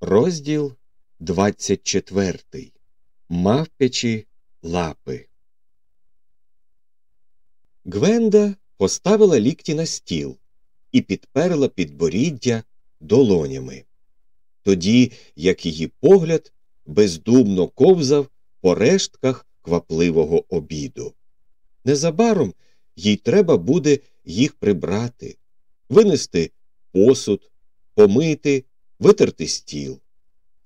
Розділ 24. Мавпячі лапи. Гвенда поставила лікті на стіл і підперла підборіддя долонями. Тоді, як її погляд бездумно ковзав по рештках квапливого обіду. Незабаром їй треба буде їх прибрати, винести посуд, помити, витерти стіл,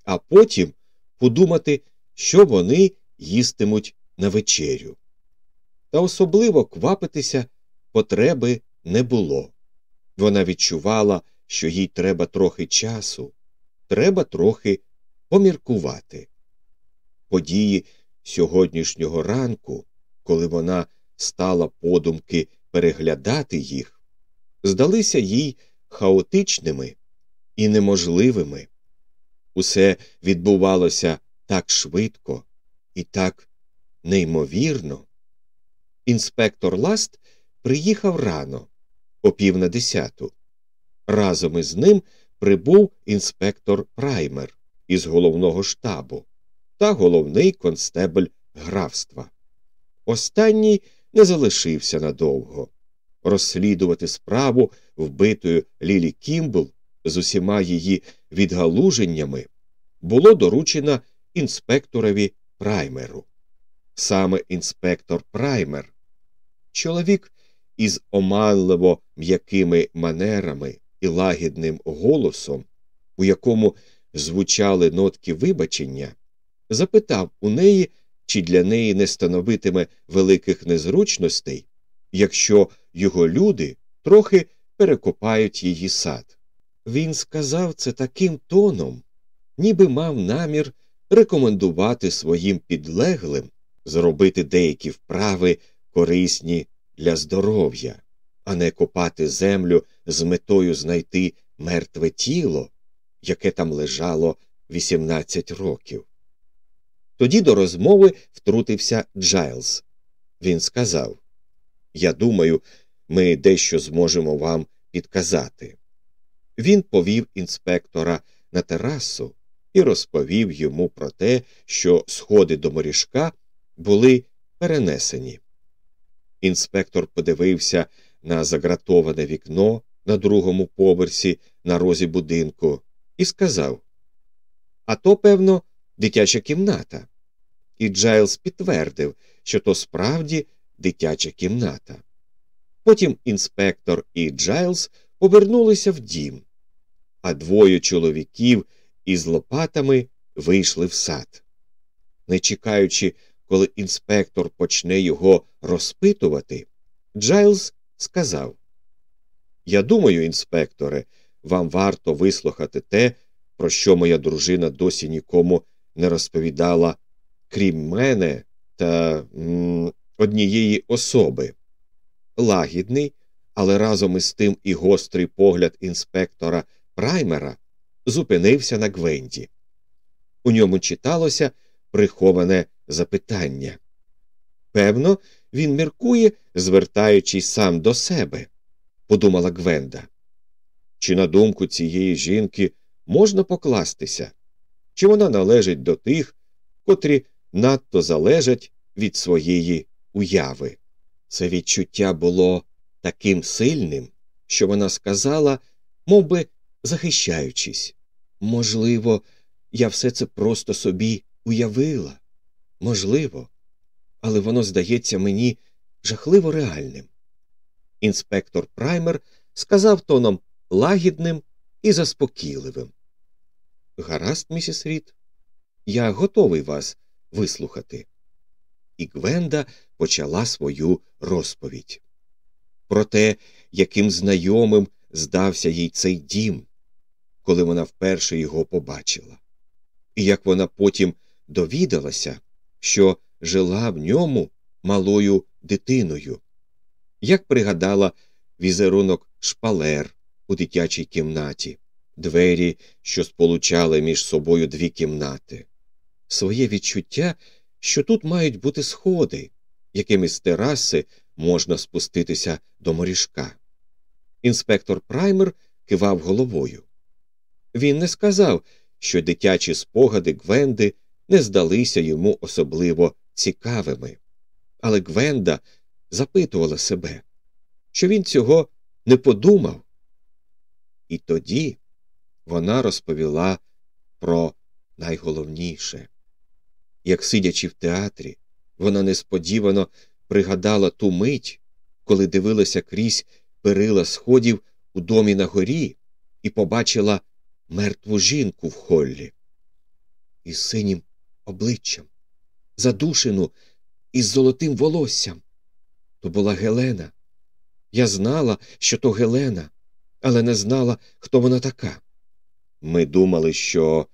а потім подумати, що вони їстимуть на вечерю. Та особливо квапитися потреби не було. Вона відчувала, що їй треба трохи часу, треба трохи поміркувати. Події сьогоднішнього ранку, коли вона стала подумки переглядати їх, здалися їй хаотичними і неможливими. Усе відбувалося так швидко і так неймовірно. Інспектор Ласт приїхав рано, о пів на десяту. Разом із ним прибув інспектор Праймер із головного штабу та головний констебль графства. Останній не залишився надовго. Розслідувати справу вбитою Лілі Кімбл з усіма її відгалуженнями було доручено інспекторові Праймеру. Саме інспектор Праймер, чоловік із оманливо м'якими манерами і лагідним голосом, у якому звучали нотки вибачення, запитав у неї, чи для неї не становитиме великих незручностей, якщо його люди трохи перекопають її сад. Він сказав це таким тоном, ніби мав намір рекомендувати своїм підлеглим зробити деякі вправи корисні для здоров'я, а не копати землю з метою знайти мертве тіло, яке там лежало 18 років. Тоді до розмови втрутився Джайлз. Він сказав Я думаю, ми дещо зможемо вам підказати. Він повів інспектора на терасу і розповів йому про те, що сходи до морішка були перенесені. Інспектор подивився на загратоване вікно на другому поверсі на розі будинку і сказав А то, певно, дитяча кімната. І Джайлз підтвердив, що то справді дитяча кімната. Потім інспектор і Джайлз повернулися в дім, а двоє чоловіків із лопатами вийшли в сад. Не чекаючи, коли інспектор почне його розпитувати, Джайлз сказав Я думаю, інспекторе, вам варто вислухати те, про що моя дружина досі нікому не розповідала, крім мене та м, однієї особи. Лагідний, але разом із тим і гострий погляд інспектора Праймера зупинився на Гвенді. У ньому читалося приховане запитання. Певно, він міркує, звертаючись сам до себе, подумала Гвенда. Чи на думку цієї жінки можна покластися? Чи вона належить до тих, котрі надто залежать від своєї уяви? Це відчуття було таким сильним, що вона сказала, мов би, захищаючись. Можливо, я все це просто собі уявила. Можливо, але воно здається мені жахливо реальним. Інспектор Праймер сказав тоном лагідним і заспокійливим. Гаразд, місіс Рід, я готовий вас вислухати. І Гвенда почала свою розповідь про те, яким знайомим здався їй цей дім, коли вона вперше його побачила, і як вона потім довідалася, що жила в ньому малою дитиною, як пригадала візерунок шпалер у дитячій кімнаті, двері, що сполучали між собою дві кімнати, своє відчуття, що тут мають бути сходи, якими з тераси можна спуститися до морішка. Інспектор Праймер кивав головою. Він не сказав, що дитячі спогади Гвенди не здалися йому особливо цікавими. Але Гвенда запитувала себе, що він цього не подумав. І тоді вона розповіла про найголовніше. Як сидячи в театрі, вона несподівано пригадала ту мить, коли дивилася крізь перила сходів у домі на горі і побачила мертву жінку в холлі із синім обличчям, задушену із золотим волоссям. То була Гелена. Я знала, що то Гелена, але не знала, хто вона така. Ми думали, що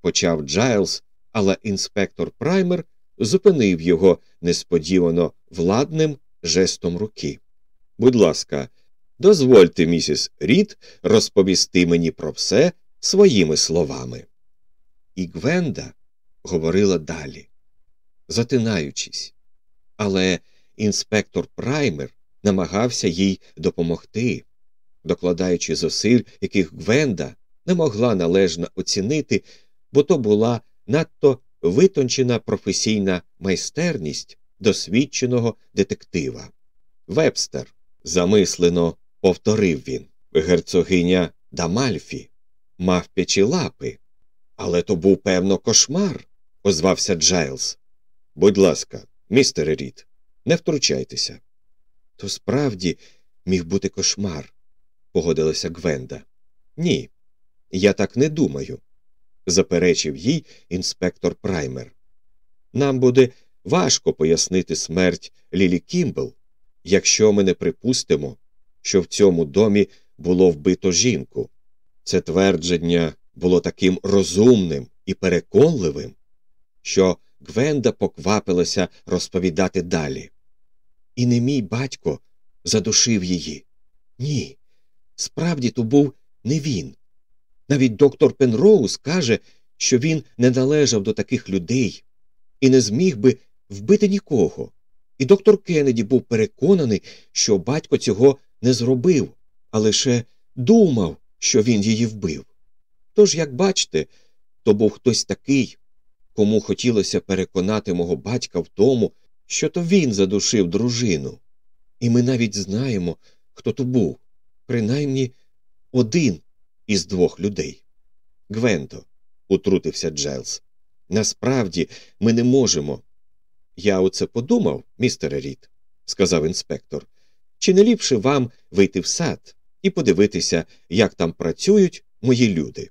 почав Джайлз, але інспектор Праймер зупинив його несподівано владним жестом руки. Будь ласка, дозвольте, місіс Рід, розповісти мені про все своїми словами. І Гвенда говорила далі, затинаючись, але інспектор Праймер намагався їй допомогти, докладаючи зусиль, яких Гвенда не могла належно оцінити, бо то була надто витончена професійна майстерність досвідченого детектива. Вебстер, замислено повторив він, герцогиня Дамальфі, мавпячі лапи. Але то був, певно, кошмар, озвався Джайлз. Будь ласка, містере Рід, не втручайтеся. То справді міг бути кошмар, погодилася Гвенда. Ні, я так не думаю, заперечив їй інспектор Праймер. Нам буде важко пояснити смерть Лілі Кімбл, якщо ми не припустимо, що в цьому домі було вбито жінку. Це твердження було таким розумним і переконливим, що Гвенда поквапилася розповідати далі. І не мій батько задушив її. Ні, справді то був не він. Навіть доктор Пенроуз каже, що він не належав до таких людей і не зміг би вбити нікого. І доктор Кеннеді був переконаний, що батько цього не зробив, а лише думав, що він її вбив. Тож, як бачите, то був хтось такий, кому хотілося переконати мого батька в тому, що то він задушив дружину. І ми навіть знаємо, хто то був, принаймні один із двох людей. Гвенто, утрутився Джелс. Насправді ми не можемо. Я оце подумав, містере Рід, сказав інспектор. Чи не ліпше вам вийти в сад і подивитися, як там працюють мої люди?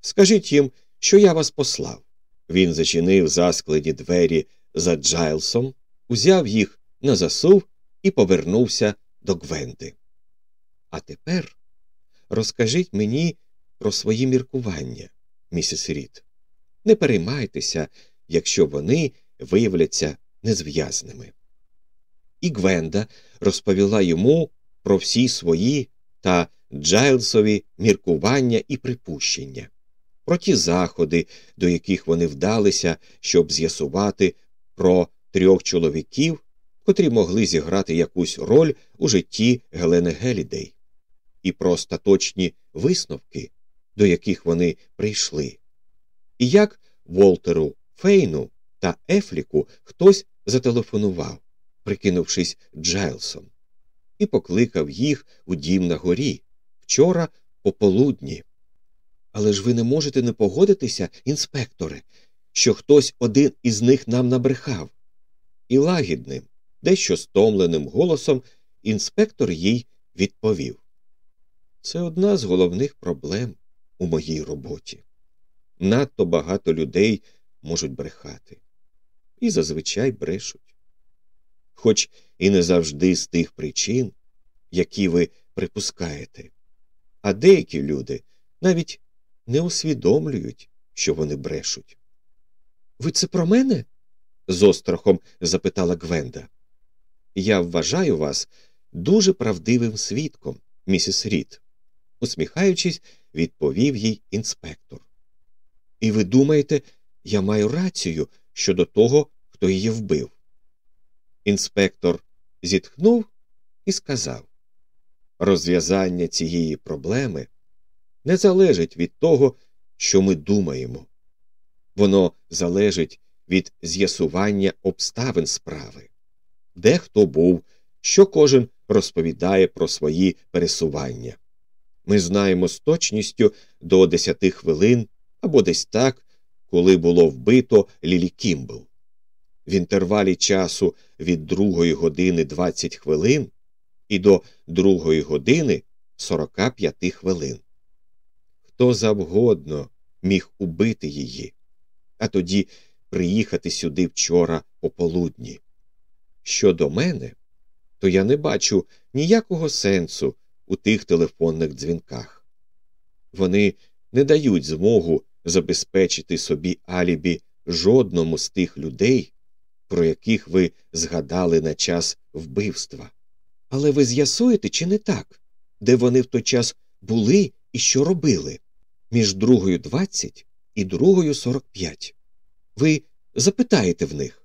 Скажіть їм, що я вас послав. Він зачинив засклені двері за Джайлсом, узяв їх на засув і повернувся до Гвенди. А тепер розкажіть мені про свої міркування, місіс Рід. Не переймайтеся, якщо вони виявляться незв'язними. І Гвенда розповіла йому про всі свої та Джайлсові міркування і припущення про ті заходи, до яких вони вдалися, щоб з'ясувати про трьох чоловіків, котрі могли зіграти якусь роль у житті Гелени Гелідей, і про остаточні висновки, до яких вони прийшли, і як Волтеру Фейну та Ефліку хтось зателефонував, прикинувшись Джайлсом, і покликав їх у дім на горі вчора пополудні. Але ж ви не можете не погодитися, інспекторе, що хтось один із них нам набрехав. І лагідним, дещо стомленим голосом інспектор їй відповів Це одна з головних проблем у моїй роботі. Надто багато людей можуть брехати. І зазвичай брешуть. Хоч і не завжди з тих причин, які ви припускаєте. А деякі люди навіть не усвідомлюють, що вони брешуть. Ви це про мене? з острахом запитала Гвенда. Я вважаю вас дуже правдивим свідком, місіс Рід, усміхаючись, відповів їй інспектор. І ви думаєте, я маю рацію щодо того, хто її вбив? Інспектор зітхнув і сказав розв'язання цієї проблеми не залежить від того, що ми думаємо. Воно залежить від з'ясування обставин справи, де хто був, що кожен розповідає про свої пересування. Ми знаємо з точністю до десяти хвилин або десь так, коли було вбито Лілі Кімбл. В інтервалі часу від другої години 20 хвилин і до другої години 45 хвилин. Хто завгодно міг убити її, а тоді приїхати сюди вчора пополудні. Щодо мене, то я не бачу ніякого сенсу у тих телефонних дзвінках. Вони не дають змогу забезпечити собі алібі жодному з тих людей, про яких ви згадали на час вбивства. Але ви з'ясуєте, чи не так, де вони в той час були і що робили між другою двадцять і другою сорок п'ять. Ви запитаєте в них.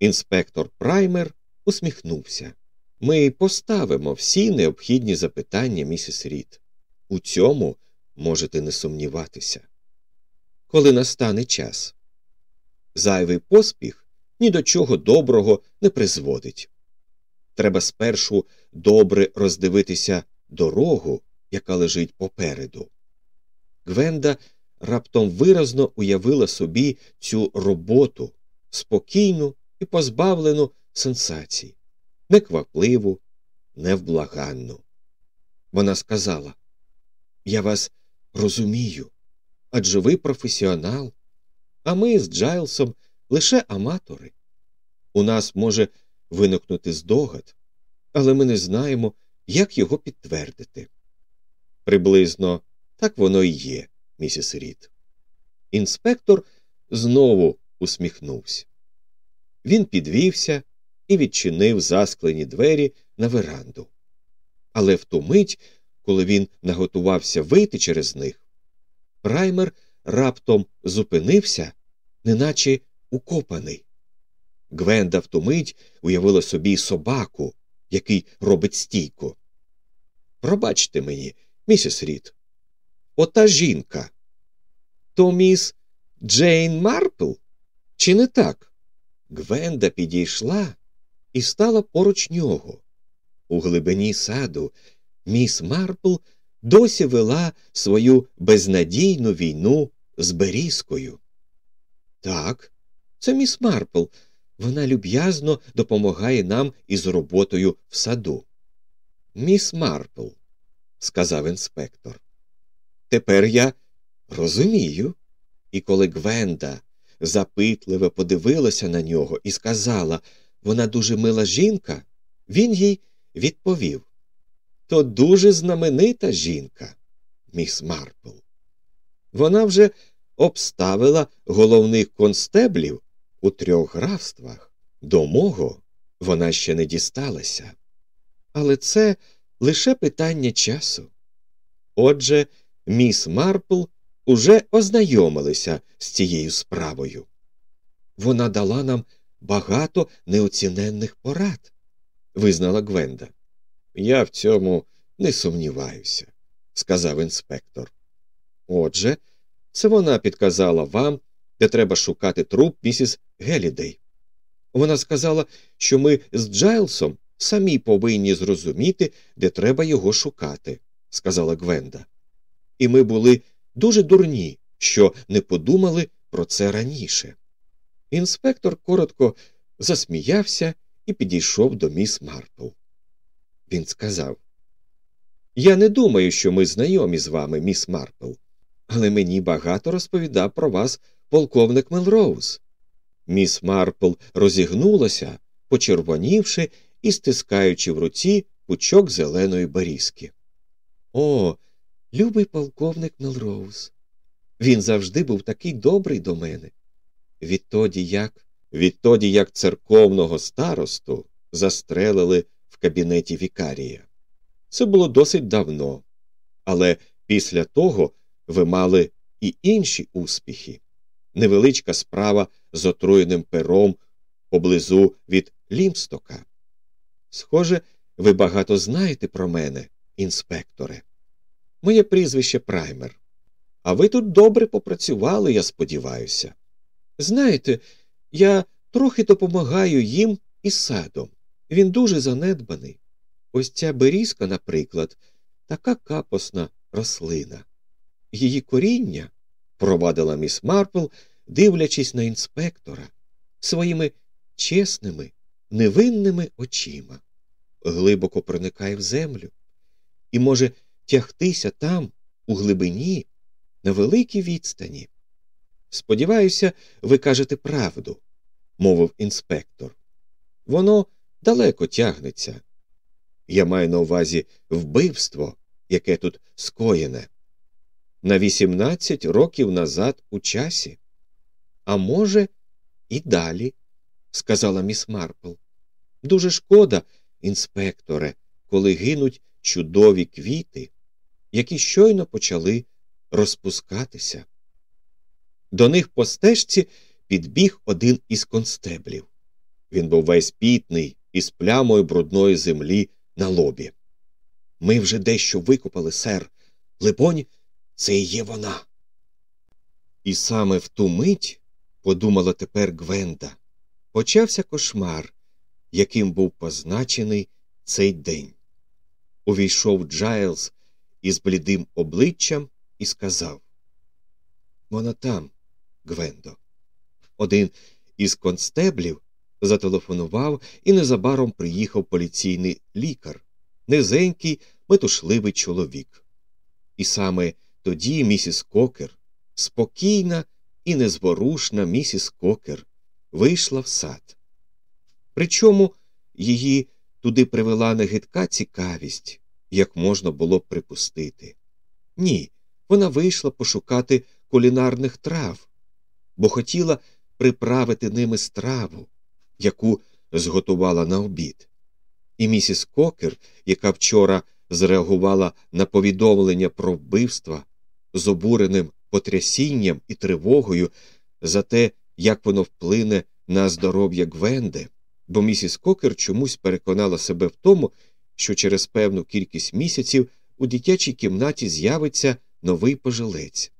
Інспектор Праймер усміхнувся. Ми поставимо всі необхідні запитання, місіс Рід. У цьому можете не сумніватися. Коли настане час. Зайвий поспіх ні до чого доброго не призводить. Треба спершу добре роздивитися дорогу, яка лежить попереду. Гвенда раптом виразно уявила собі цю роботу спокійну і позбавлену сенсацій, неквапливу, невблаганну. Вона сказала Я вас розумію, адже ви професіонал, а ми з Джайлсом лише аматори. У нас може виникнути здогад, але ми не знаємо, як його підтвердити. Приблизно так воно і є, місіс Рід. Інспектор знову усміхнувся. Він підвівся і відчинив засклені двері на веранду. Але в ту мить, коли він наготувався вийти через них, праймер раптом зупинився, неначе укопаний. Гвенда в ту мить уявила собі собаку, який робить стійку. Пробачте мені, місіс Рід. Ота жінка. То міс Джейн Марпл? Чи не так? Гвенда підійшла і стала поруч нього. У глибині саду міс Марпл досі вела свою безнадійну війну з Берізкою. Так, це міс Марпл. Вона люб'язно допомагає нам із роботою в саду. Міс Марпл, сказав інспектор. Тепер я розумію. І коли Гвенда запитливо подивилася на нього і сказала вона дуже мила жінка, він їй відповів То дуже знаменита жінка, міс Марпл. Вона вже обставила головних констеблів у трьох графствах. До мого вона ще не дісталася. Але це лише питання часу. Отже, міс Марпл уже ознайомилися з цією справою. Вона дала нам багато неоціненних порад, визнала Гвенда. Я в цьому не сумніваюся, сказав інспектор. Отже, це вона підказала вам, де треба шукати труп місіс Гелідей. Вона сказала, що ми з Джайлсом самі повинні зрозуміти, де треба його шукати, сказала Гвенда. І ми були дуже дурні, що не подумали про це раніше. Інспектор коротко засміявся і підійшов до міс Марпл. Він сказав Я не думаю, що ми знайомі з вами, міс Марпл, але мені багато розповідав про вас полковник Мелроуз. Міс Марпл розігнулася, почервонівши і стискаючи в руці пучок зеленої берізки. О, любий полковник Мелроуз. Він завжди був такий добрий до мене. Відтоді як відтоді як церковного старосту застрелили в кабінеті Вікарія. Це було досить давно, але після того ви мали і інші успіхи. Невеличка справа з отруєним пером поблизу від Лімстока. Схоже, ви багато знаєте про мене, інспекторе. Моє прізвище Праймер. А ви тут добре попрацювали, я сподіваюся. Знаєте, я трохи допомагаю їм із садом. Він дуже занедбаний. Ось ця берізка, наприклад, така капосна рослина. Її коріння, провадила міс Марпл, дивлячись на інспектора, своїми чесними, невинними очима, глибоко проникає в землю і може тягтися там, у глибині, на великій відстані. Сподіваюся, ви кажете правду, мовив інспектор. Воно далеко тягнеться. Я маю на увазі вбивство, яке тут скоєне. На 18 років назад у часі. А може, і далі, сказала міс Марпл. Дуже шкода, інспекторе, коли гинуть чудові квіти, які щойно почали розпускатися. До них по стежці підбіг один із констеблів. Він був весь пітний із плямою брудної землі на лобі. Ми вже дещо викопали, сер. Либонь, це і є вона. І саме в ту мить, подумала тепер Гвенда, почався кошмар, яким був позначений цей день. Увійшов Джайлз із блідим обличчям і сказав Вона там, Гвендо. Один із констеблів зателефонував і незабаром приїхав поліційний лікар, низенький, метушливий чоловік. І саме тоді місіс Кокер, спокійна і незворушна місіс Кокер, вийшла в сад. Причому її туди привела негидка цікавість, як можна було б припустити. Ні, вона вийшла пошукати кулінарних трав, бо хотіла приправити ними страву, яку зготувала на обід. І місіс Кокер, яка вчора зреагувала на повідомлення про вбивства з обуреним потрясінням і тривогою за те, як воно вплине на здоров'я Гвенди, бо місіс Кокер чомусь переконала себе в тому, що через певну кількість місяців у дитячій кімнаті з'явиться новий пожилець.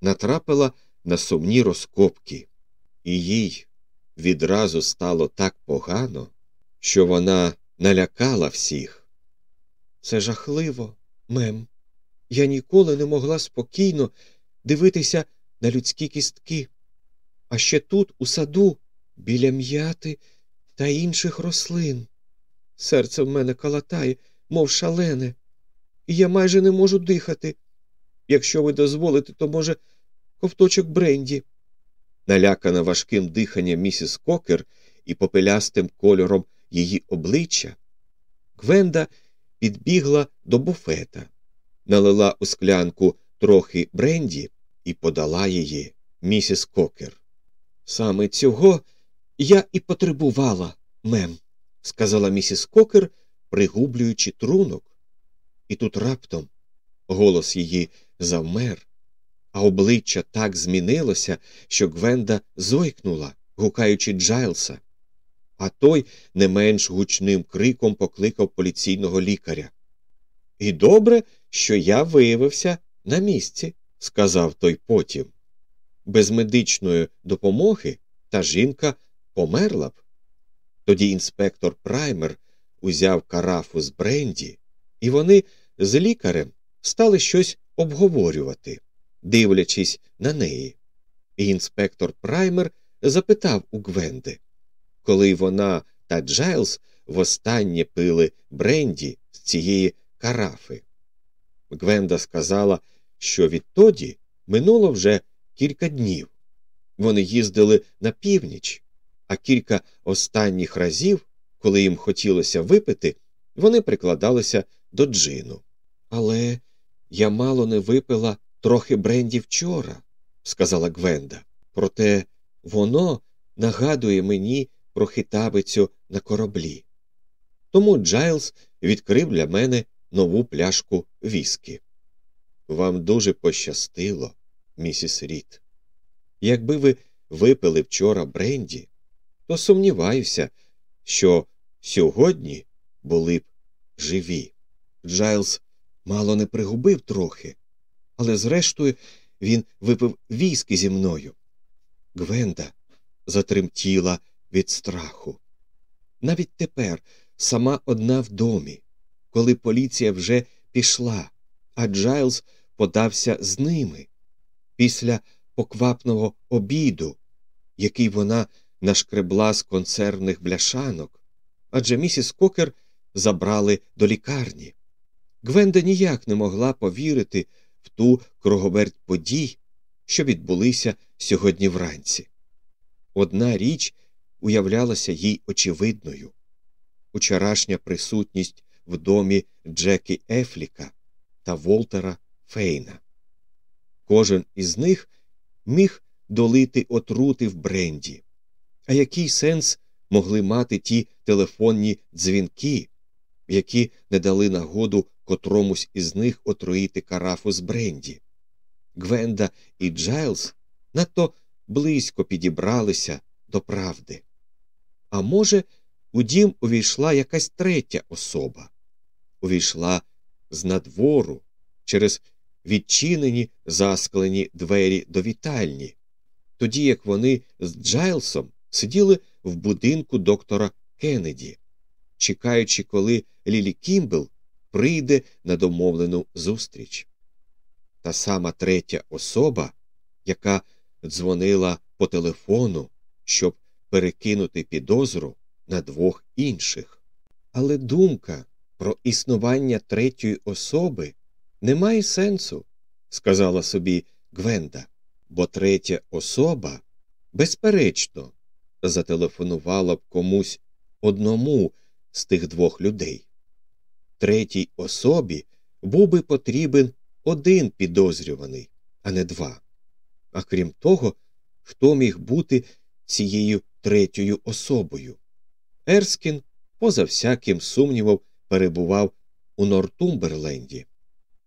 Натрапила на сумні розкопки, і їй відразу стало так погано, що вона налякала всіх. Це жахливо, мем. Я ніколи не могла спокійно дивитися на людські кістки. А ще тут, у саду, біля м'яти та інших рослин. Серце в мене калатає, мов шалене, і я майже не можу дихати. Якщо ви дозволите, то, може, ковточок бренді. Налякана важким диханням місіс Кокер і попелястим кольором її обличчя, Гвенда підбігла до буфета, налила у склянку трохи бренді і подала її місіс Кокер. Саме цього я і потребувала, мем, сказала місіс Кокер, пригублюючи трунок. І тут раптом голос її завмер, а обличчя так змінилося, що Гвенда зойкнула, гукаючи Джайлса. А той не менш гучним криком покликав поліційного лікаря. І добре, що я виявився на місці, сказав той потім. Без медичної допомоги та жінка померла б. Тоді інспектор Праймер узяв карафу з Бренді, і вони з лікарем стали щось обговорювати, дивлячись на неї. І інспектор Праймер запитав у Гвенди, коли вона та Джайлз востаннє пили Бренді з цієї карафи. Гвенда сказала, що відтоді минуло вже кілька днів. Вони їздили на північ, а кілька останніх разів, коли їм хотілося випити, вони прикладалися до джину. Але я мало не випила трохи бренді вчора, сказала Гвенда. Проте воно нагадує мені про хитавицю на кораблі. Тому Джайлз відкрив для мене нову пляшку віскі. Вам дуже пощастило, місіс Рід. Якби ви випили вчора бренді, то сумніваюся, що сьогодні були б живі. Джайлз мало не пригубив трохи, але, зрештою, він випив віскі зі мною. Гвенда затремтіла від страху. Навіть тепер сама одна в домі, коли поліція вже пішла, а Джайлз подався з ними після поквапного обіду, який вона нашкребла з консервних бляшанок, адже місіс Кокер забрали до лікарні. Гвенда ніяк не могла повірити в ту круговерть подій, що відбулися сьогодні вранці. Одна річ уявлялася їй очевидною учорашня присутність в домі Джекі Ефліка та Волтера Фейна. Кожен із них міг долити отрути в бренді. А який сенс могли мати ті телефонні дзвінки, які не дали нагоду котромусь із них отруїти карафу з бренді? Гвенда і Джайлз надто близько підібралися до правди. А може, у дім увійшла якась третя особа, увійшла з надвору через відчинені засклені двері до вітальні, тоді як вони з Джайлсом сиділи в будинку доктора Кеннеді, чекаючи, коли Лілі Кімбл прийде на домовлену зустріч. Та сама третя особа, яка дзвонила по телефону, щоб перекинути підозру на двох інших. Але думка про існування третьої особи немає сенсу, сказала собі Гвенда, бо третя особа, безперечно, зателефонувала б комусь одному з тих двох людей. Третій особі був би потрібен один підозрюваний, а не два. А крім того, хто міг бути цією третьою особою? Ерскін, поза всяким сумнівом, перебував у Нортумберленді.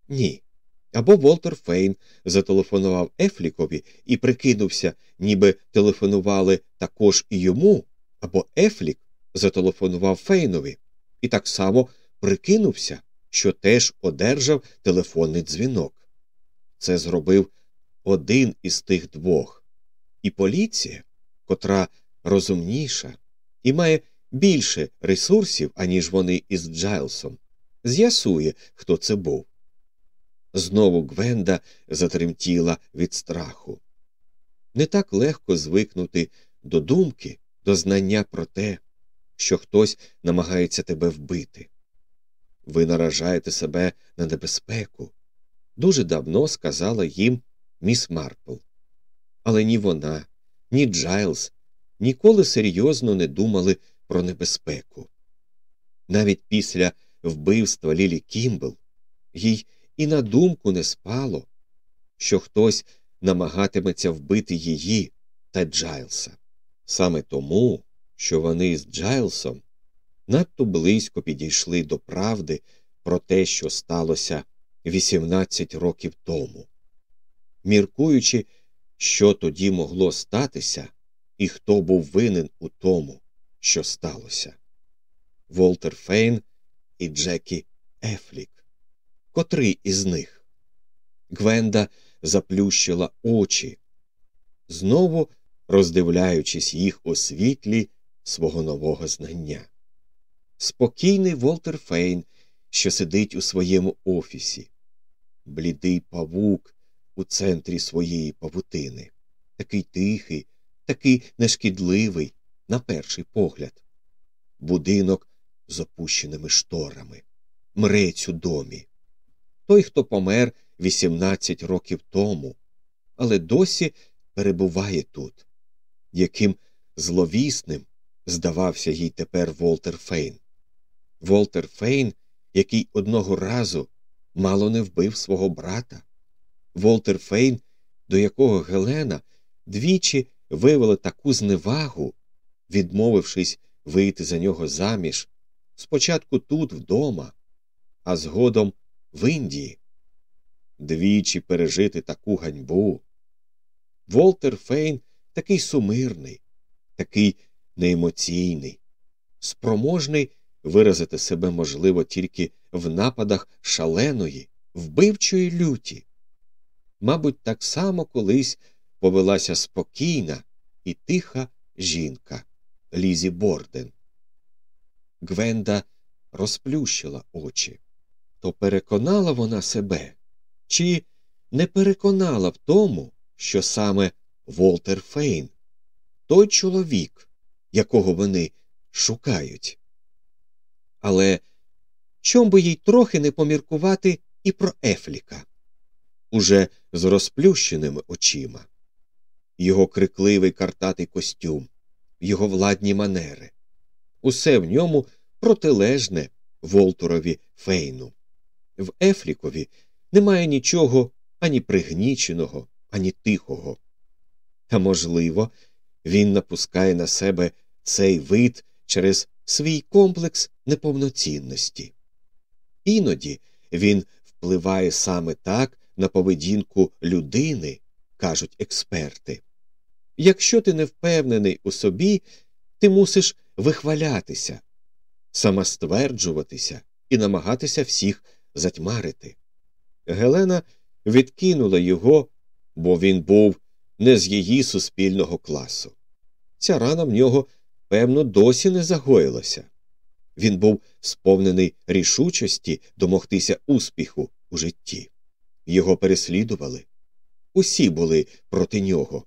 Ні. Або Волтер Фейн зателефонував Ефлікові і прикинувся, ніби телефонували також і йому, або Ефлік зателефонував Фейнові і так само прикинувся, що теж одержав телефонний дзвінок. Це зробив один із тих двох. І поліція, котра розумніша і має більше ресурсів, аніж вони із Джайлсом, з'ясує, хто це був. Знову Гвенда затремтіла від страху. Не так легко звикнути до думки, до знання про те, що хтось намагається тебе вбити. Ви наражаєте себе на небезпеку. Дуже давно сказала їм міс Марпл. Але ні вона, ні Джайлз ніколи серйозно не думали про небезпеку. Навіть після вбивства Лілі Кімбл їй і на думку не спало, що хтось намагатиметься вбити її та Джайлса. Саме тому, що вони з Джайлсом надто близько підійшли до правди про те, що сталося 18 років тому. Міркуючи, що тоді могло статися, і хто був винен у тому, що сталося. Волтер Фейн і Джекі Ефлік котрий із них. Гвенда заплющила очі, знову роздивляючись їх у світлі свого нового знання. Спокійний Волтер Фейн, що сидить у своєму офісі, блідий павук у центрі своєї павутини, такий тихий, такий нешкідливий, на перший погляд, будинок з опущеними шторами, мрець у домі, той, хто помер 18 років тому, але досі перебуває тут, яким зловісним здавався їй тепер Волтер Фейн. Волтер Фейн, який одного разу мало не вбив свого брата, Волтер Фейн, до якого Гелена двічі вивела таку зневагу, відмовившись вийти за нього заміж, спочатку тут, вдома, а згодом в Індії. Двічі пережити таку ганьбу. Волтер Фейн такий сумирний, такий неемоційний, спроможний виразити себе можливо тільки в нападах шаленої, вбивчої люті. мабуть, так само колись повелася спокійна і тиха жінка Лізі Борден. Гвенда розплющила очі. То переконала вона себе, чи не переконала в тому, що саме Волтер Фейн, той чоловік, якого вони шукають. Але чом би їй трохи не поміркувати і про Ефліка, уже з розплющеними очима, його крикливий картатий костюм, його владні манери, усе в ньому протилежне Волтерові Фейну. В Ефлікові немає нічого ані пригніченого, ані тихого. А можливо, він напускає на себе цей вид через свій комплекс неповноцінності. Іноді він впливає саме так на поведінку людини, кажуть експерти. Якщо ти не впевнений у собі, ти мусиш вихвалятися, самостверджуватися і намагатися всіх затьмарити. Гелена відкинула його, бо він був не з її суспільного класу. Ця рана в нього, певно, досі не загоїлася. Він був сповнений рішучості домогтися успіху у житті. Його переслідували. Усі були проти нього.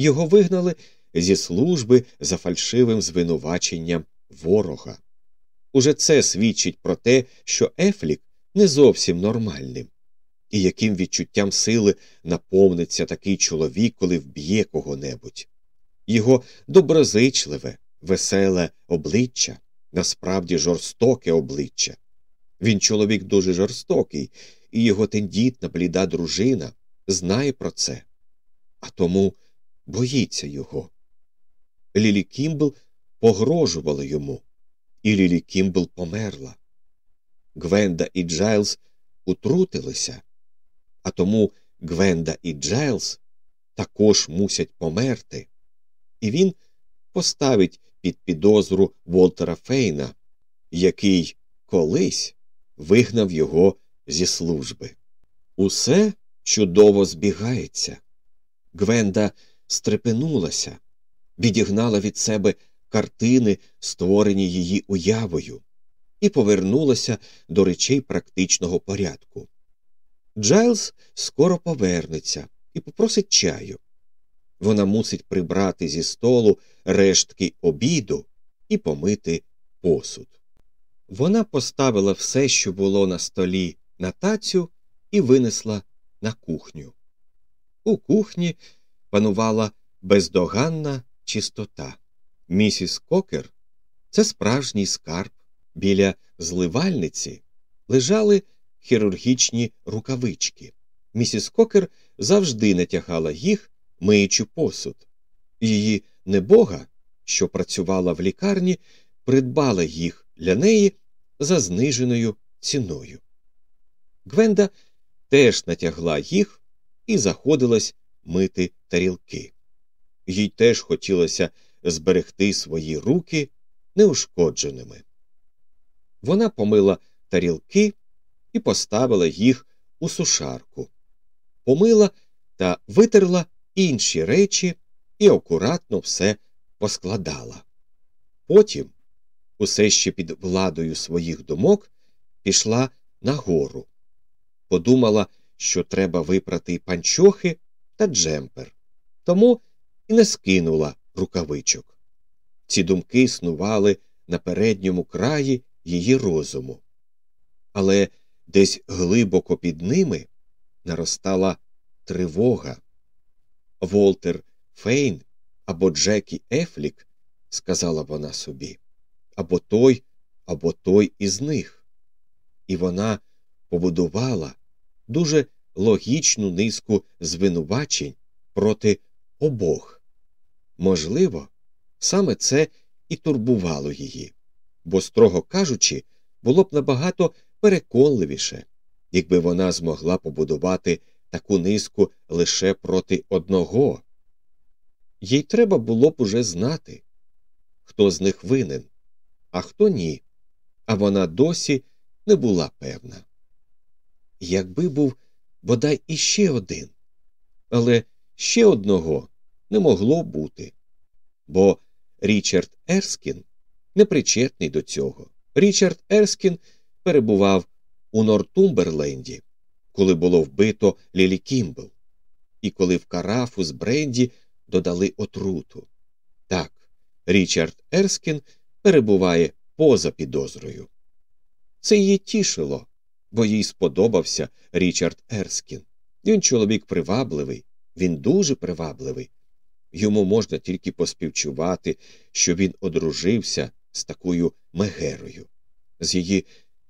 Його вигнали зі служби за фальшивим звинуваченням ворога. Уже це свідчить про те, що Ефлік не зовсім нормальним, і яким відчуттям сили наповниться такий чоловік, коли вб'є кого небудь. Його доброзичливе, веселе обличчя, насправді жорстоке обличчя. Він чоловік дуже жорстокий, і його тендітна, бліда дружина знає про це, а тому боїться його. Лілі Кімбл погрожувала йому, і Лілі Кімбл померла. Гвенда і Джайлз утрутилися, а тому Гвенда і Джайлз також мусять померти, і він поставить під підозру Волтера Фейна, який колись вигнав його зі служби. Усе чудово збігається. Гвенда стрепенулася, відігнала від себе картини, створені її уявою, і повернулася до речей практичного порядку. Джайлз скоро повернеться і попросить чаю. Вона мусить прибрати зі столу рештки обіду і помити посуд. Вона поставила все, що було на столі, на тацю і винесла на кухню. У кухні панувала бездоганна чистота. Місіс Кокер це справжній скарб. Біля зливальниці лежали хірургічні рукавички. Місіс Кокер завжди натягала їх, миючи посуд. Її небога, що працювала в лікарні, придбала їх для неї за зниженою ціною. Гвенда теж натягла їх і заходилась мити тарілки. Їй теж хотілося зберегти свої руки неушкодженими. Вона помила тарілки і поставила їх у сушарку, помила та витерла інші речі і акуратно все поскладала. Потім, усе ще під владою своїх думок, пішла нагору, подумала, що треба випрати панчохи та джемпер, тому і не скинула рукавичок. Ці думки снували на передньому краї її розуму. Але десь глибоко під ними наростала тривога. Волтер Фейн або Джекі Ефлік, сказала вона собі, або той, або той із них. І вона побудувала дуже логічну низку звинувачень проти обох. Можливо, саме це і турбувало її, бо, строго кажучи, було б набагато переконливіше, якби вона змогла побудувати таку низку лише проти одного. Їй треба було б уже знати, хто з них винен, а хто ні, а вона досі не була певна. Якби був бодай іще один. Але ще одного не могло бути. Бо Річард Ерскін не причетний до цього. Річард Ерскін перебував у Нортумберленді, коли було вбито Лілі Кімбл, і коли в карафу з Бренді додали отруту. Так, Річард Ерскін перебуває поза підозрою. Це її тішило, бо їй сподобався Річард Ерскін. Він чоловік привабливий, він дуже привабливий. Йому можна тільки поспівчувати, що він одружився з такою мегерою, з її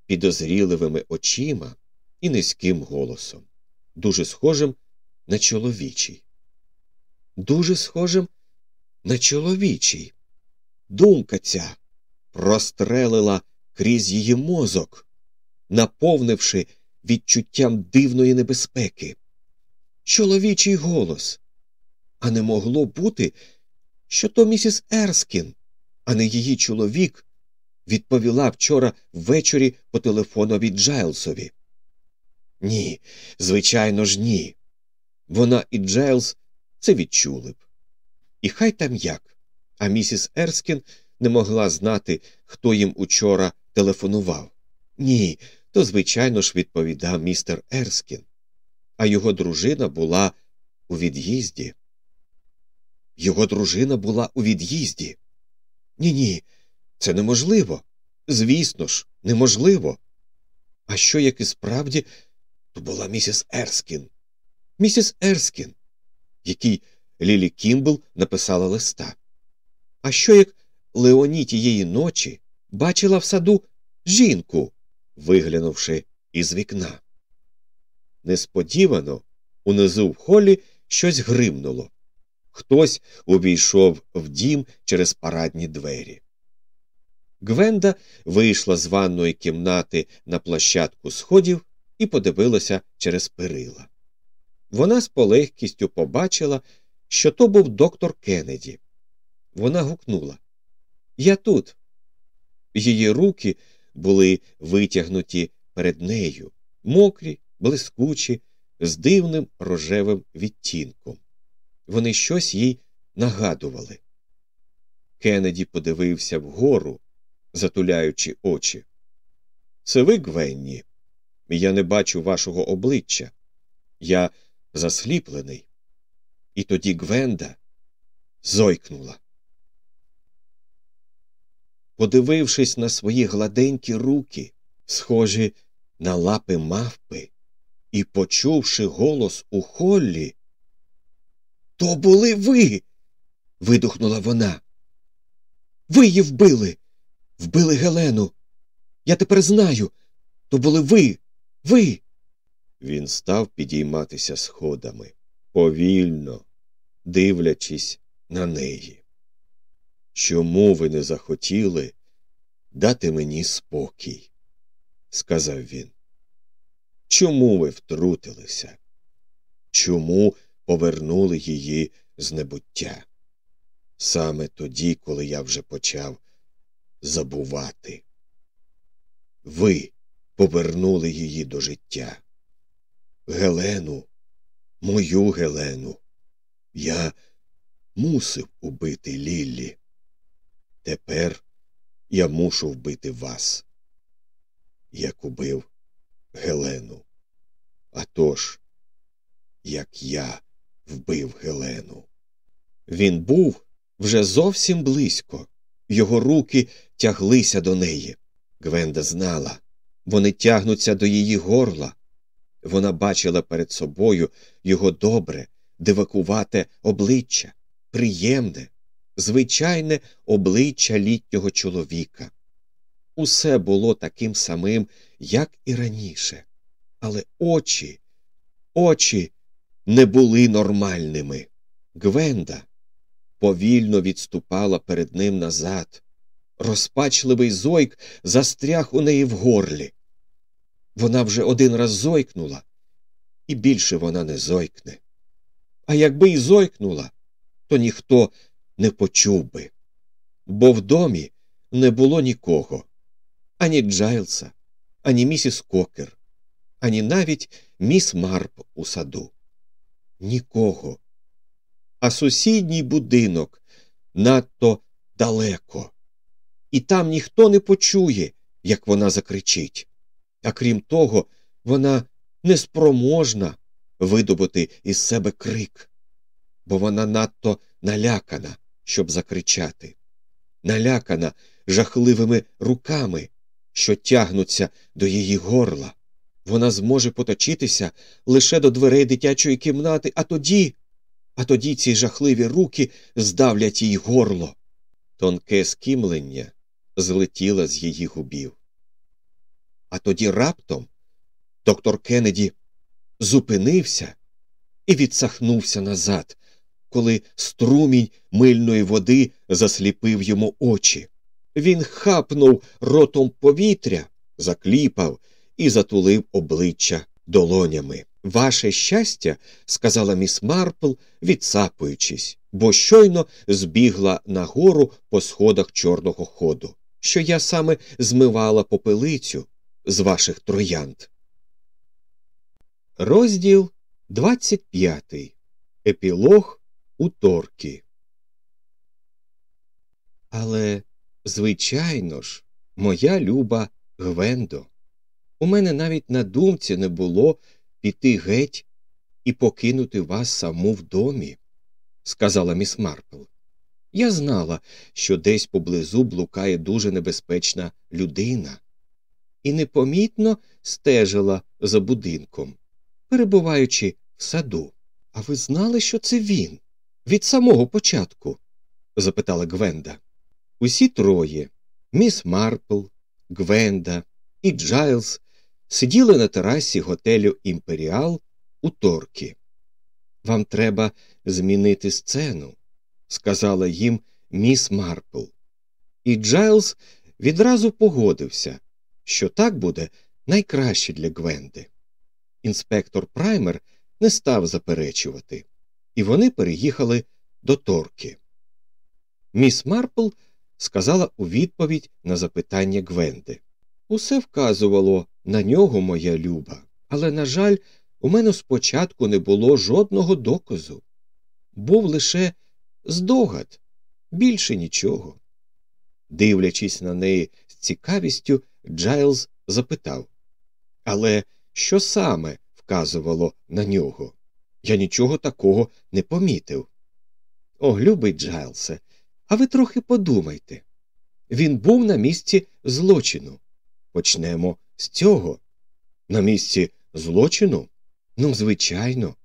підозріливими очима і низьким голосом, дуже схожим на чоловічий. Дуже схожим на чоловічий. Думка ця прострелила крізь її мозок, наповнивши відчуттям дивної небезпеки. Чоловічий голос. А не могло бути, що то місіс Ерскін, а не її чоловік, відповіла вчора ввечері по телефонові Джайлсові. Ні, звичайно ж, ні. Вона і Джайлс це відчули б. І хай там як. А місіс Ерскін не могла знати, хто їм учора телефонував. Ні, то, звичайно ж, відповідав містер Ерскін, а його дружина була у від'їзді. Його дружина була у від'їзді. Ні, ні, це неможливо. Звісно ж, неможливо. А що, як і справді, то була місіс Ерскін. Місіс Ерскін, якій Лілі Кімбл написала листа. А що як Леоні тієї ночі бачила в саду жінку, виглянувши із вікна? Несподівано унизу в холі щось гримнуло. Хтось увійшов в дім через парадні двері. Гвенда вийшла з ванної кімнати на площадку сходів і подивилася через перила. Вона з полегкістю побачила, що то був доктор Кеннеді. Вона гукнула Я тут. Її руки були витягнуті перед нею, мокрі, блискучі, з дивним рожевим відтінком. Вони щось їй нагадували. Кеннеді подивився вгору, затуляючи очі. Це ви, Гвенні? Я не бачу вашого обличчя. Я засліплений. І тоді Гвенда зойкнула. Подивившись на свої гладенькі руки, схожі на лапи мавпи, і почувши голос у Холлі, то були ви. видухнула вона. Ви її вбили. Вбили Гелену. Я тепер знаю. То були ви. Ви. Він став підійматися сходами, повільно, дивлячись на неї. Чому ви не захотіли дати мені спокій? сказав він. Чому ви втрутилися? Чому повернули її з небуття? Саме тоді, коли я вже почав забувати. Ви повернули її до життя. Гелену, мою Гелену, я мусив убити Ліллі. Тепер я мушу вбити вас, як убив Гелену. А тож, як я вбив Гелену. Він був вже зовсім близько, його руки тяглися до неї. Гвенда знала вони тягнуться до її горла. Вона бачила перед собою його добре, дивакувате обличчя, приємне, звичайне обличчя літнього чоловіка. Усе було таким самим, як і раніше, але очі, очі не були нормальними. Гвенда повільно відступала перед ним назад. Розпачливий зойк застряг у неї в горлі. Вона вже один раз зойкнула, і більше вона не зойкне. А якби й зойкнула, то ніхто не почув би. Бо в домі не було нікого ані Джайлса, ані місіс Кокер, ані навіть міс Марп у саду. Нікого. А сусідній будинок надто далеко, і там ніхто не почує, як вона закричить. А крім того, вона неспроможна видобути із себе крик, бо вона надто налякана, щоб закричати, налякана жахливими руками, що тягнуться до її горла. Вона зможе поточитися лише до дверей дитячої кімнати, а тоді, а тоді ці жахливі руки здавлять їй горло. Тонке скімлення злетіло з її губів. А тоді раптом доктор Кеннеді зупинився і відсахнувся назад, коли струмінь мильної води засліпив йому очі. Він хапнув ротом повітря, закліпав і затулив обличчя долонями. Ваше щастя, сказала міс Марпл, відсапуючись, бо щойно збігла нагору по сходах чорного ходу, що я саме змивала попелицю з ваших троянд. Розділ 25. Епілог у. Але, звичайно ж, моя люба Гвендо, у мене навіть на думці не було піти геть і покинути вас саму в домі, сказала міс Марпл. Я знала, що десь поблизу блукає дуже небезпечна людина, і непомітно стежила за будинком, перебуваючи в саду. А ви знали, що це він? Від самого початку? запитала Гвенда. Усі троє міс Марпл, Гвенда і Джайлз сиділи на терасі готелю Імперіал у Торкі. Вам треба змінити сцену, сказала їм міс Марпл. І Джайлз відразу погодився, що так буде найкраще для Гвенди. Інспектор Праймер не став заперечувати, і вони переїхали до Торки. Міс Марпл сказала у відповідь на запитання Гвенди. Усе вказувало на нього, моя люба, але, на жаль, у мене спочатку не було жодного доказу. Був лише здогад, більше нічого. Дивлячись на неї з цікавістю, Джайлз запитав Але що саме вказувало на нього? Я нічого такого не помітив. О, любий Джайлсе, а ви трохи подумайте. Він був на місці злочину. Почнемо з цього. На місці злочину? Ну, звичайно.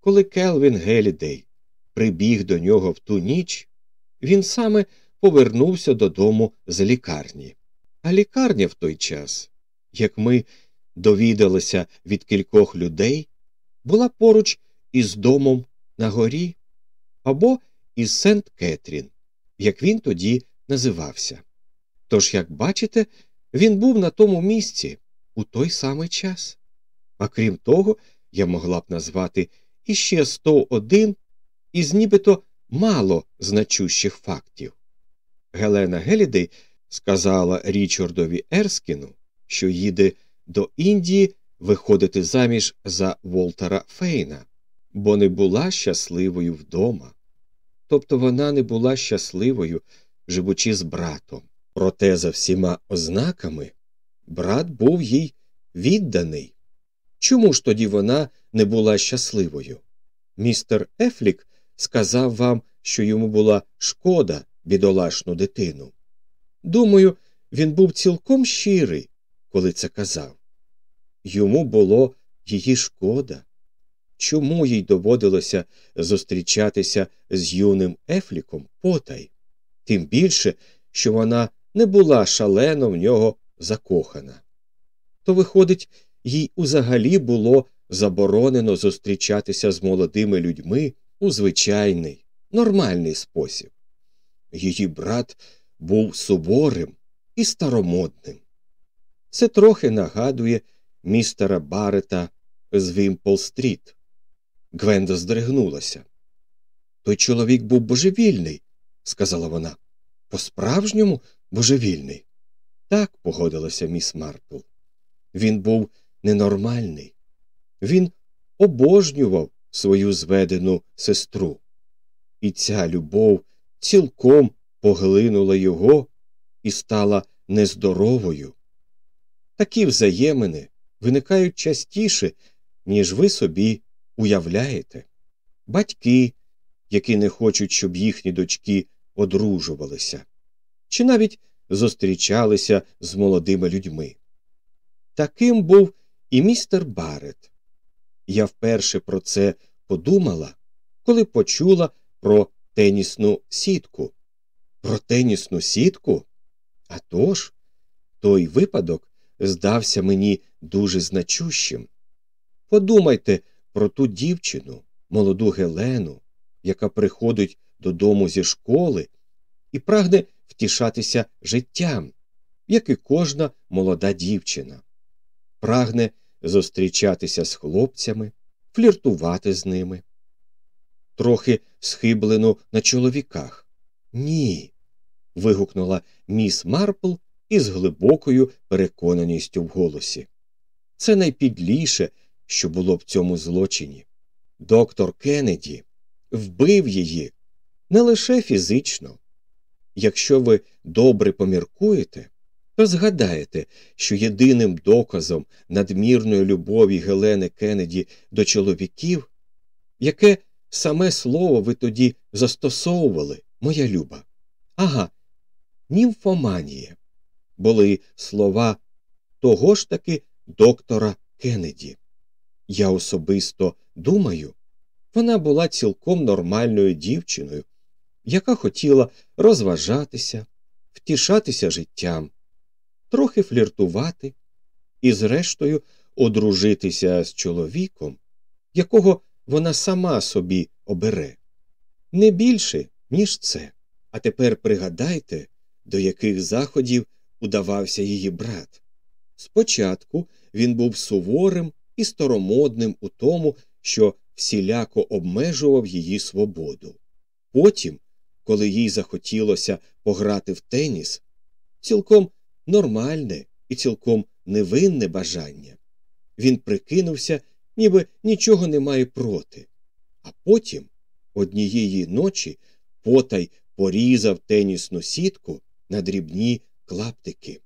Коли Келвін Гелідей прибіг до нього в ту ніч, він саме повернувся додому з лікарні. А лікарня в той час, як ми довідалися від кількох людей, була поруч із домом на горі або із Сент Кетрін, як він тоді називався. Тож, як бачите, він був на тому місці у той самий час. А крім того, я могла б назвати іще 101 із нібито мало значущих фактів. Гелена Гелідей сказала Річардові Ерскіну, що їде до Індії виходити заміж за Волтера Фейна, бо не була щасливою вдома. Тобто вона не була щасливою, живучи з братом. Проте, за всіма ознаками, брат був їй відданий. Чому ж тоді вона не була щасливою? Містер Ефлік сказав вам, що йому була шкода бідолашну дитину. Думаю, він був цілком щирий, коли це казав. Йому було її шкода. Чому їй доводилося зустрічатися з юним Ефліком потай? Тим більше, що вона не була шалено в нього закохана. То, виходить, їй узагалі було заборонено зустрічатися з молодими людьми у звичайний, нормальний спосіб. Її брат був суворим і старомодним. Це трохи нагадує містера Барета з Вімпл-стріт. Гвенда здригнулася. Той чоловік був божевільний, сказала вона. По справжньому божевільний. Так, погодилася міс Марпл. Він був ненормальний. Він обожнював свою зведену сестру. І ця любов цілком поглинула його і стала нездоровою. Такі взаємини виникають частіше, ніж ви собі уявляєте. Батьки, які не хочуть, щоб їхні дочки одружувалися, чи навіть зустрічалися з молодими людьми. Таким був і містер Барет. Я вперше про це подумала, коли почула про тенісну сітку. Про тенісну сітку? А тож, той випадок здався мені дуже значущим. Подумайте про ту дівчину, молоду Гелену, яка приходить додому зі школи і прагне втішатися життям, як і кожна молода дівчина, прагне зустрічатися з хлопцями, фліртувати з ними. Трохи схиблену на чоловіках. Ні. вигукнула міс Марпл із глибокою переконаністю в голосі. Це найпідліше, що було в цьому злочині. Доктор Кеннеді вбив її не лише фізично. Якщо ви добре поміркуєте, то згадаєте, що єдиним доказом надмірної любові Гелени Кеннеді до чоловіків, яке саме слово ви тоді застосовували, моя люба. Ага, німфоманія. Були слова того ж таки доктора Кеннеді. Я особисто думаю, вона була цілком нормальною дівчиною, яка хотіла розважатися, втішатися життям, трохи фліртувати і, зрештою, одружитися з чоловіком, якого вона сама собі обере. Не більше, ніж це. А тепер пригадайте, до яких заходів удавався її брат. Спочатку він був суворим і старомодним у тому, що всіляко обмежував її свободу. Потім, коли їй захотілося пограти в теніс, цілком нормальне і цілком невинне бажання, він прикинувся, ніби нічого не має проти. А потім, однієї ночі, потай порізав тенісну сітку на дрібні клаптики.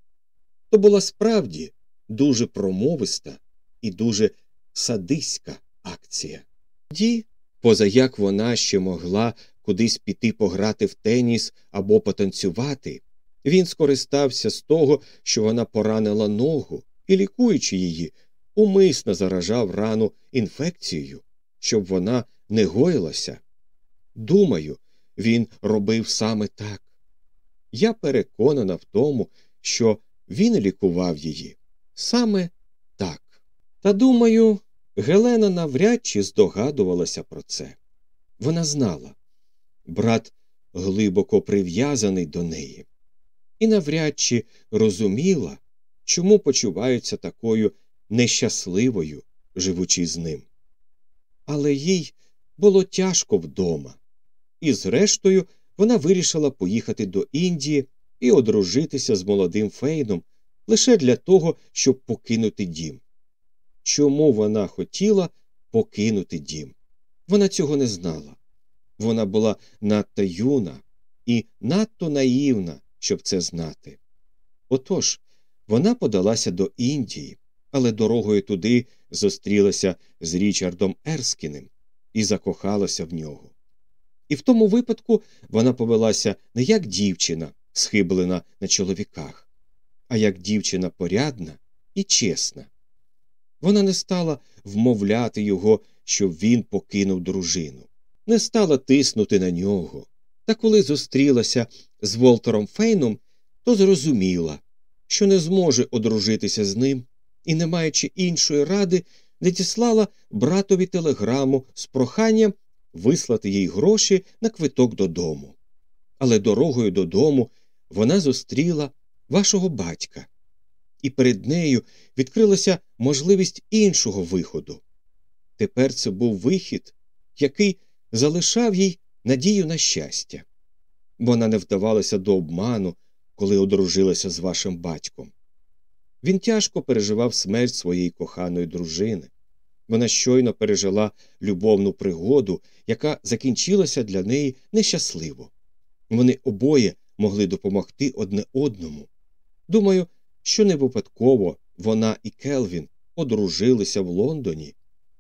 То була справді дуже промовиста і дуже садиська акція. Ді, поза як вона ще могла кудись піти пограти в теніс або потанцювати, він скористався з того, що вона поранила ногу і, лікуючи її, умисно заражав рану інфекцією, щоб вона не гоїлася. Думаю, він робив саме так. Я переконана в тому, що він лікував її саме так. Та думаю, Гелена навряд чи здогадувалася про це. Вона знала брат глибоко прив'язаний до неї, і навряд чи розуміла, чому почувається такою нещасливою, живучи з ним. Але їй було тяжко вдома, і, зрештою, вона вирішила поїхати до Індії і одружитися з молодим фейном лише для того, щоб покинути дім. Чому вона хотіла покинути дім? Вона цього не знала. Вона була надто юна і надто наївна, щоб це знати. Отож, вона подалася до Індії, але дорогою туди зустрілася з Річардом Ерскіним і закохалася в нього. І в тому випадку вона повелася не як дівчина, схиблена на чоловіках, а як дівчина порядна і чесна. Вона не стала вмовляти його, щоб він покинув дружину, не стала тиснути на нього. Та коли зустрілася з Волтером Фейном, то зрозуміла, що не зможе одружитися з ним і, не маючи іншої ради, надіслала братові телеграму з проханням вислати їй гроші на квиток додому. Але дорогою додому вона зустріла вашого батька, і перед нею відкрилася можливість іншого виходу. Тепер це був вихід, який залишав їй надію на щастя. Вона не вдавалася до обману, коли одружилася з вашим батьком. Він тяжко переживав смерть своєї коханої дружини. Вона щойно пережила любовну пригоду, яка закінчилася для неї нещасливо. Вони обоє могли допомогти одне одному. Думаю, що не випадково вона і Келвін одружилися в Лондоні,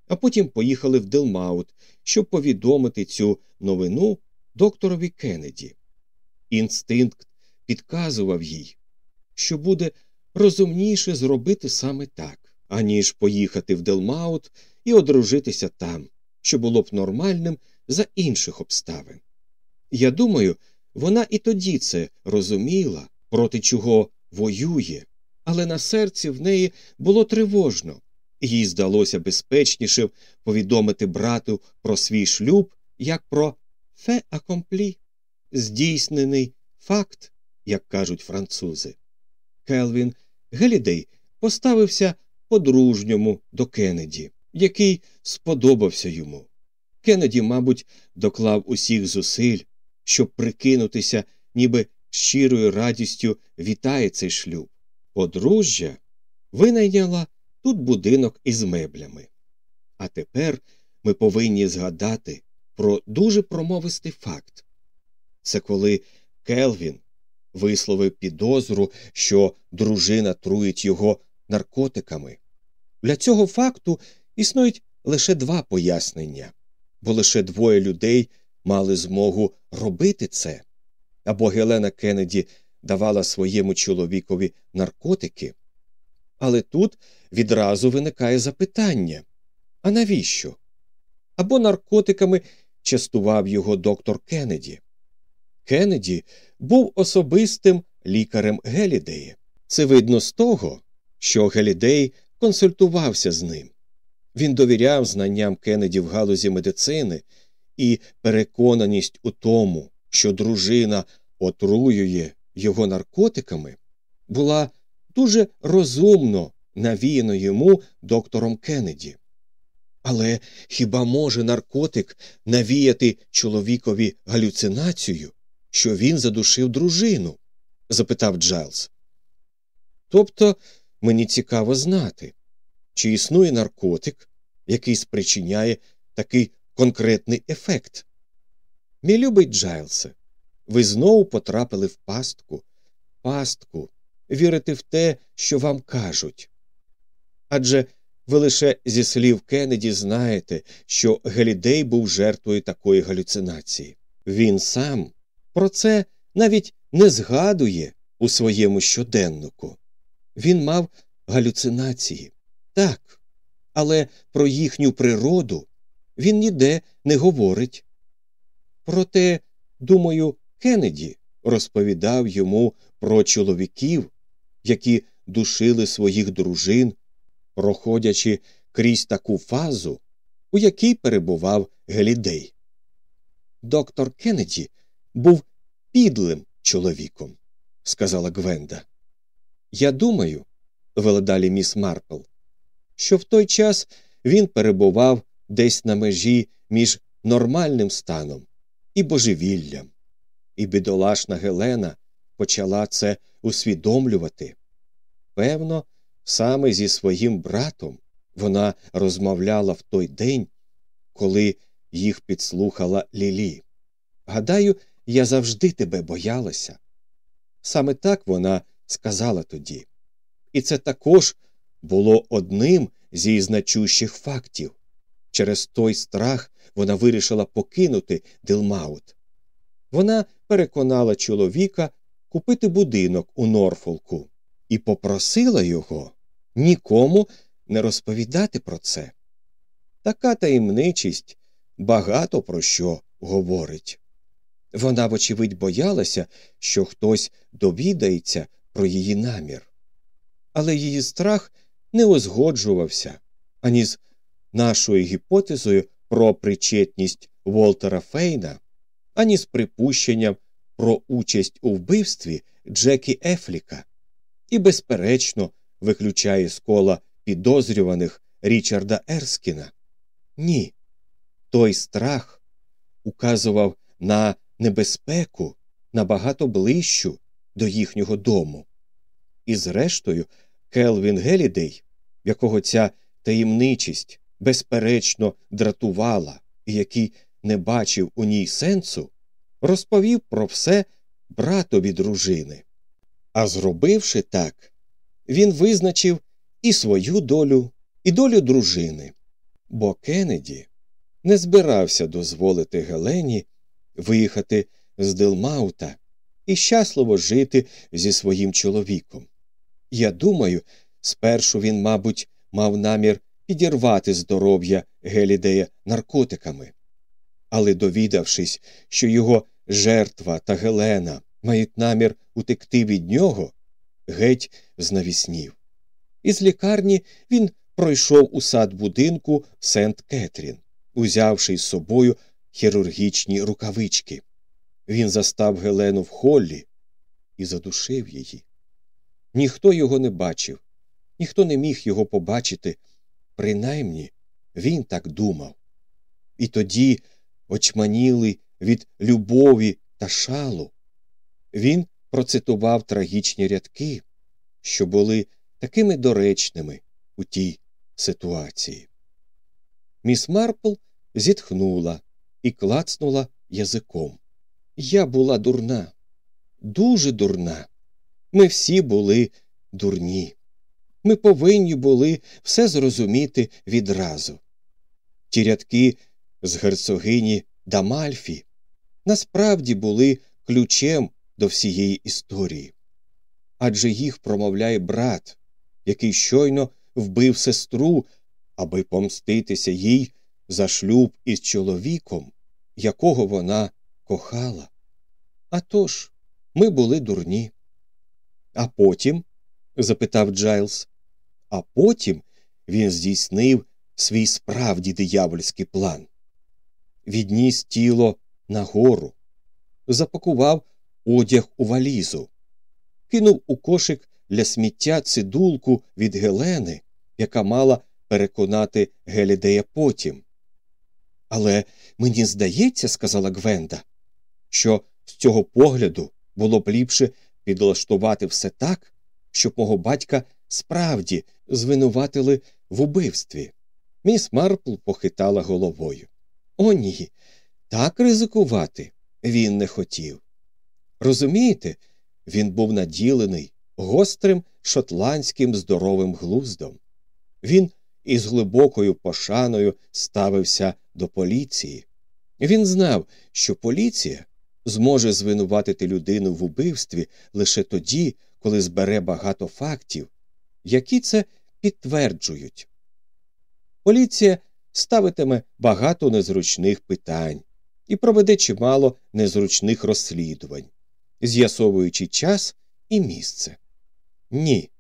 а потім поїхали в Делмаут, щоб повідомити цю новину докторові Кеннеді. Інстинкт підказував їй, що буде розумніше зробити саме так, аніж поїхати в Делмаут і одружитися там, що було б нормальним за інших обставин. Я думаю, вона і тоді це розуміла, проти чого воює, але на серці в неї було тривожно, їй здалося безпечніше повідомити брату про свій шлюб як про фе акомплі, здійснений факт, як кажуть французи. Келвін Гелідей поставився по-дружньому до Кеннеді, який сподобався йому. Кеннеді, мабуть, доклав усіх зусиль, щоб прикинутися, ніби щирою радістю вітає цей шлюб. Подружжя винайняла тут будинок із меблями. А тепер ми повинні згадати про дуже промовистий факт це коли Келвін висловив підозру, що дружина труїть його наркотиками. Для цього факту існують лише два пояснення, бо лише двоє людей мали змогу робити це. Або Гелена Кеннеді давала своєму чоловікові наркотики. Але тут відразу виникає запитання а навіщо? Або наркотиками частував його доктор Кеннеді. Кеннеді був особистим лікарем Гелідеї. Це видно з того, що Гелідей консультувався з ним. Він довіряв знанням Кеннеді в галузі медицини і переконаність у тому, що дружина отруює його наркотиками, була дуже розумно навіяно йому доктором Кеннеді. Але хіба може наркотик навіяти чоловікові галюцинацію, що він задушив дружину? запитав Джайлз. Тобто мені цікаво знати, чи існує наркотик, який спричиняє такий конкретний ефект. Мій любий Джайлсе, ви знову потрапили в пастку, пастку, вірити в те, що вам кажуть. Адже ви лише зі слів Кеннеді знаєте, що Гелідей був жертвою такої галюцинації. Він сам про це навіть не згадує у своєму щоденнику. Він мав галюцинації, так, але про їхню природу він ніде не говорить. Проте, думаю, Кеннеді розповідав йому про чоловіків, які душили своїх дружин, проходячи крізь таку фазу, у якій перебував Гелідей. Доктор Кеннеді був підлим чоловіком, сказала Гвенда. Я думаю, вела міс Марпл, що в той час він перебував десь на межі між нормальним станом і божевіллям, і бідолашна Гелена почала це усвідомлювати. Певно, саме зі своїм братом вона розмовляла в той день, коли їх підслухала Лілі. Гадаю, я завжди тебе боялася. Саме так вона сказала тоді. І це також було одним зі значущих фактів. Через той страх вона вирішила покинути Дилмаут. Вона переконала чоловіка купити будинок у Норфолку і попросила його нікому не розповідати про це. Така таємничість багато про що говорить. Вона, вочевидь, боялася, що хтось довідається про її намір. Але її страх не узгоджувався ані з нашою гіпотезою про причетність Волтера Фейна, ані з припущенням про участь у вбивстві Джекі Ефліка і, безперечно, виключає з кола підозрюваних Річарда Ерскіна. Ні. Той страх указував на небезпеку набагато ближчу до їхнього дому. І, зрештою, Келвін Гелідей, якого ця таємничість безперечно дратувала і який не бачив у ній сенсу, розповів про все братові дружини. А зробивши так, він визначив і свою долю, і долю дружини, бо Кеннеді не збирався дозволити Гелені виїхати з Делмаута і щасливо жити зі своїм чоловіком. Я думаю, спершу він, мабуть, мав намір підірвати здоров'я Гелідея наркотиками, але, довідавшись, що його жертва та Гелена мають намір утекти від нього, геть знавіснів. Із лікарні він пройшов у сад будинку Сент Кетрін, узявши з собою хірургічні рукавички. Він застав Гелену в холлі і задушив її. Ніхто його не бачив, ніхто не міг його побачити, принаймні він так думав. І тоді, очманіли від любові та шалу, він процитував трагічні рядки, що були такими доречними у тій ситуації. Міс Марпл зітхнула і клацнула язиком. Я була дурна, дуже дурна. Ми всі були дурні. Ми повинні були все зрозуміти відразу. Ті рядки з герцогині Дамальфі насправді були ключем до всієї історії. Адже їх промовляє брат, який щойно вбив сестру, аби помститися їй за шлюб із чоловіком, якого вона кохала. А тож, ми були дурні. А потім? запитав Джайлз. А потім він здійснив свій справді диявольський план. Відніс тіло нагору, запакував одяг у валізу, кинув у кошик для сміття цидулку від Гелени, яка мала переконати Гелідея потім. Але мені здається, сказала Гвенда, що з цього погляду було б ліпше підлаштувати все так, щоб мого батька справді звинуватили в убивстві. Міс Марпл похитала головою. О, ні, так ризикувати він не хотів. Розумієте, він був наділений гострим шотландським здоровим глуздом. Він із глибокою пошаною ставився до поліції. Він знав, що поліція зможе звинуватити людину в убивстві лише тоді, коли збере багато фактів, які це підтверджують. Поліція ставитиме багато незручних питань і проведе чимало незручних розслідувань, з'ясовуючи час і місце. Ні.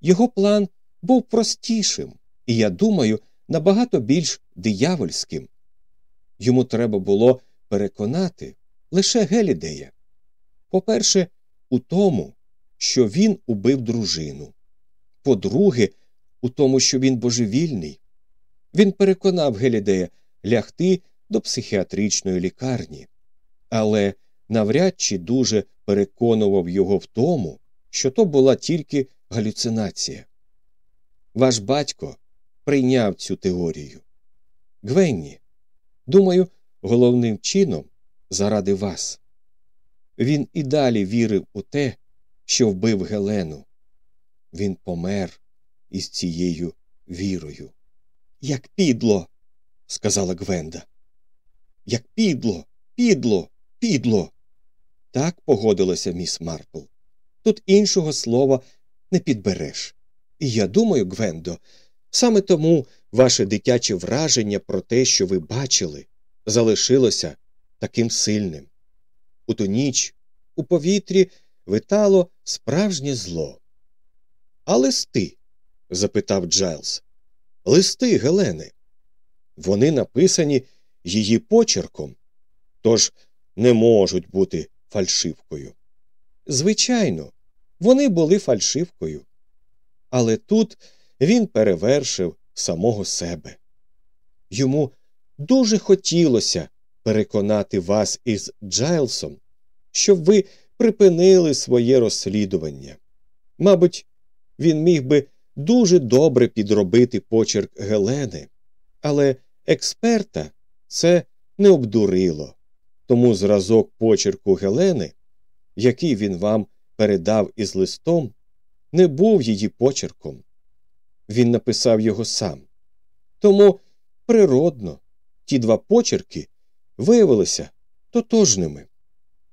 Його план був простішим і, я думаю, набагато більш диявольським. Йому треба було переконати лише Гелідея. По-перше, у тому, що він убив дружину. По-друге, у тому, що він божевільний. Він переконав Гелідея лягти до психіатричної лікарні, але навряд чи дуже переконував його в тому, що то була тільки галюцинація. Ваш батько прийняв цю теорію. Гвенні, думаю, головним чином заради вас. Він і далі вірив у те, що вбив Гелену. Він помер із цією вірою. Як підло, сказала Гвенда. Як підло, підло, підло. Так погодилася міс Марпл. Тут іншого слова не підбереш. І я думаю, Гвендо, саме тому ваше дитяче враження про те, що ви бачили, залишилося таким сильним. У ту ніч у повітрі витало справжнє зло. А листи? запитав Джайлз. Листи Гелени. Вони написані її почерком, тож не можуть бути фальшивкою. Звичайно, вони були фальшивкою. Але тут він перевершив самого себе. Йому дуже хотілося переконати вас із Джайлсом, щоб ви припинили своє розслідування. Мабуть, він міг би дуже добре підробити почерк Гелени, але експерта це не обдурило. Тому зразок почерку Гелени, який він вам передав із листом, не був її почерком. Він написав його сам. Тому природно ті два почерки виявилися тотожними.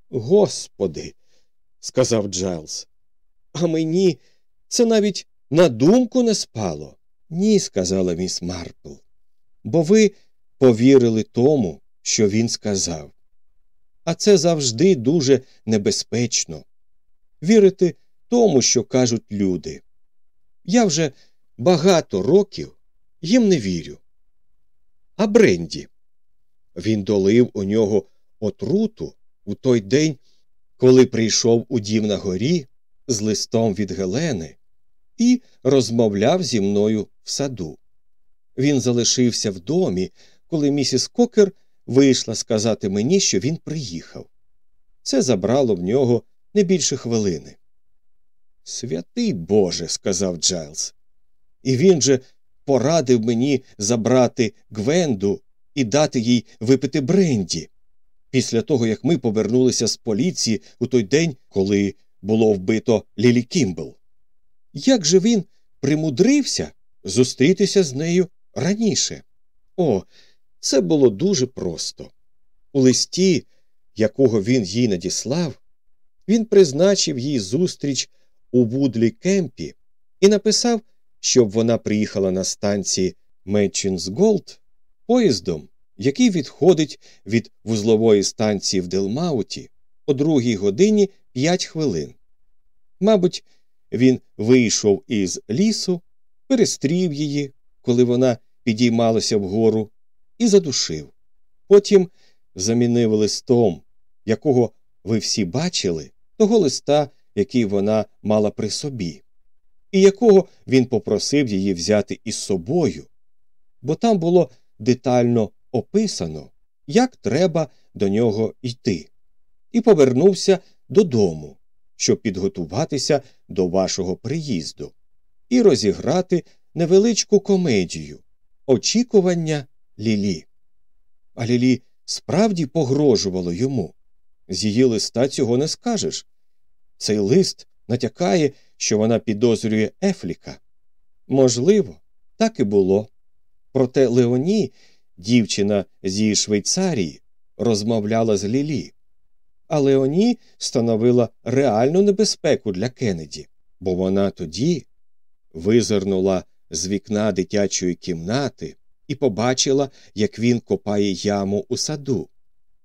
Господи, сказав Джайлз, а мені це навіть на думку не спало. Ні, сказала міс Марпл. Бо ви повірили тому, що він сказав. А це завжди дуже небезпечно вірити тому, що кажуть люди. Я вже багато років їм не вірю. А Бренді. Він долив у нього отруту у той день, коли прийшов у дім на горі з листом від Гелени і розмовляв зі мною в саду. Він залишився в домі, коли місіс Кокер вийшла сказати мені, що він приїхав. Це забрало в нього не більше хвилини. Святий Боже, сказав Джайлз. І він же порадив мені забрати Гвенду і дати їй випити бренді. Після того, як ми повернулися з поліції у той день, коли було вбито Лілі Кімбл. Як же він примудрився зустрітися з нею раніше? О, це було дуже просто. У листі, якого він їй надіслав, він призначив їй зустріч у Вудлі Кемпі і написав, щоб вона приїхала на станції Метчингс Голт поїздом, який відходить від вузлової станції в Делмауті о другій годині п'ять хвилин. Мабуть, він вийшов із лісу, перестрів її, коли вона підіймалася вгору, і задушив. Потім замінив листом, якого ви всі бачили, того листа, який вона мала при собі, і якого він попросив її взяти із собою, бо там було детально описано, як треба до нього йти, і повернувся додому, щоб підготуватися до вашого приїзду і розіграти невеличку комедію очікування Лілі. А Лілі справді погрожувало йому. З її листа цього не скажеш. Цей лист натякає, що вона підозрює Ефліка. Можливо, так і було. Проте Леоні, дівчина зі Швейцарії, розмовляла з Лілі. А Леоні становила реальну небезпеку для Кеннеді, бо вона тоді визирнула з вікна дитячої кімнати і побачила, як він копає яму у саду.